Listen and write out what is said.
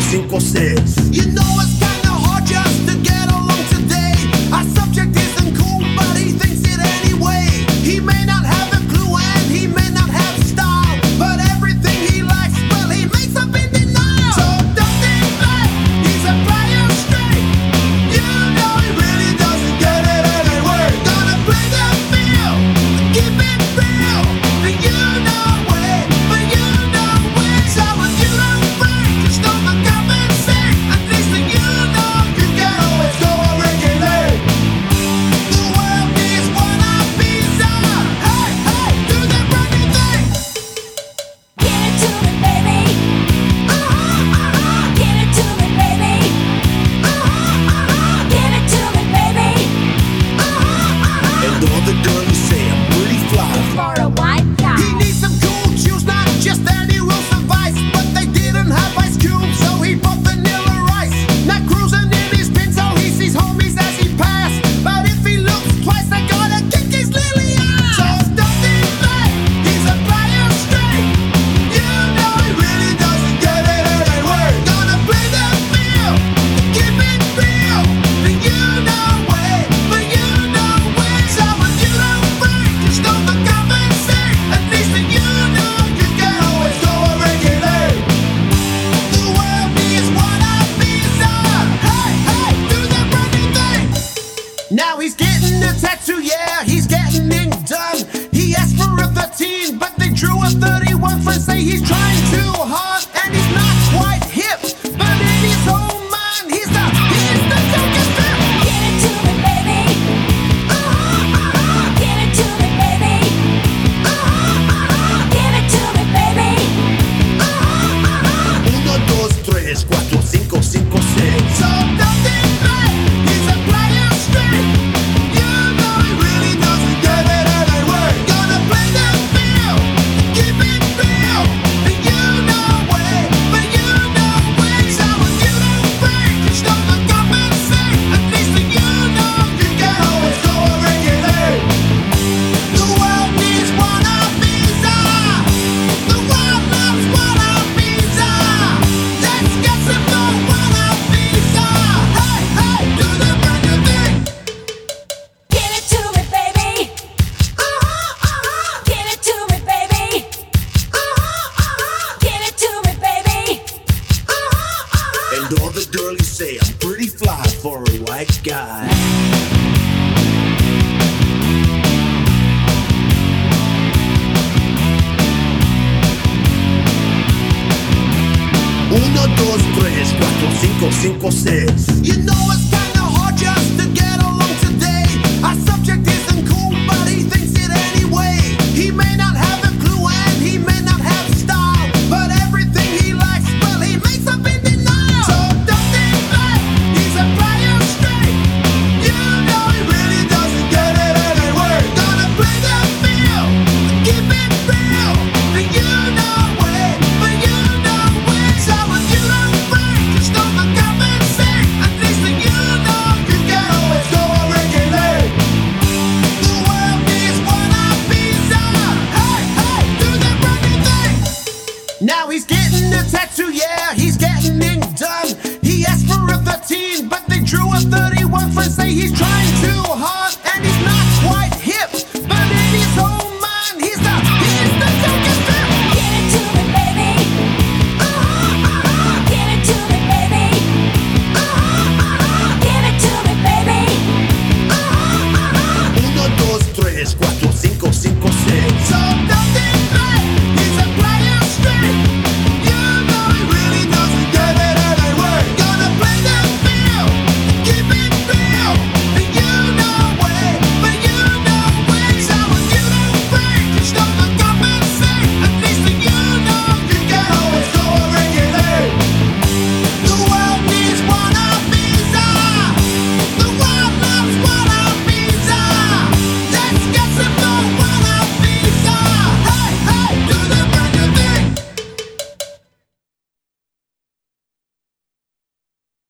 cinco ou seis. You know it's white sky. Uno, dos, tres, cuatro, cinco, cinco, seis. You know it's he's trying too hard and he's not quite hip. But in his mind, he's the, he's the it to me, baby. Uh-huh, uh-huh. It to me, baby. Uh-huh, it to me, baby. Cuatro.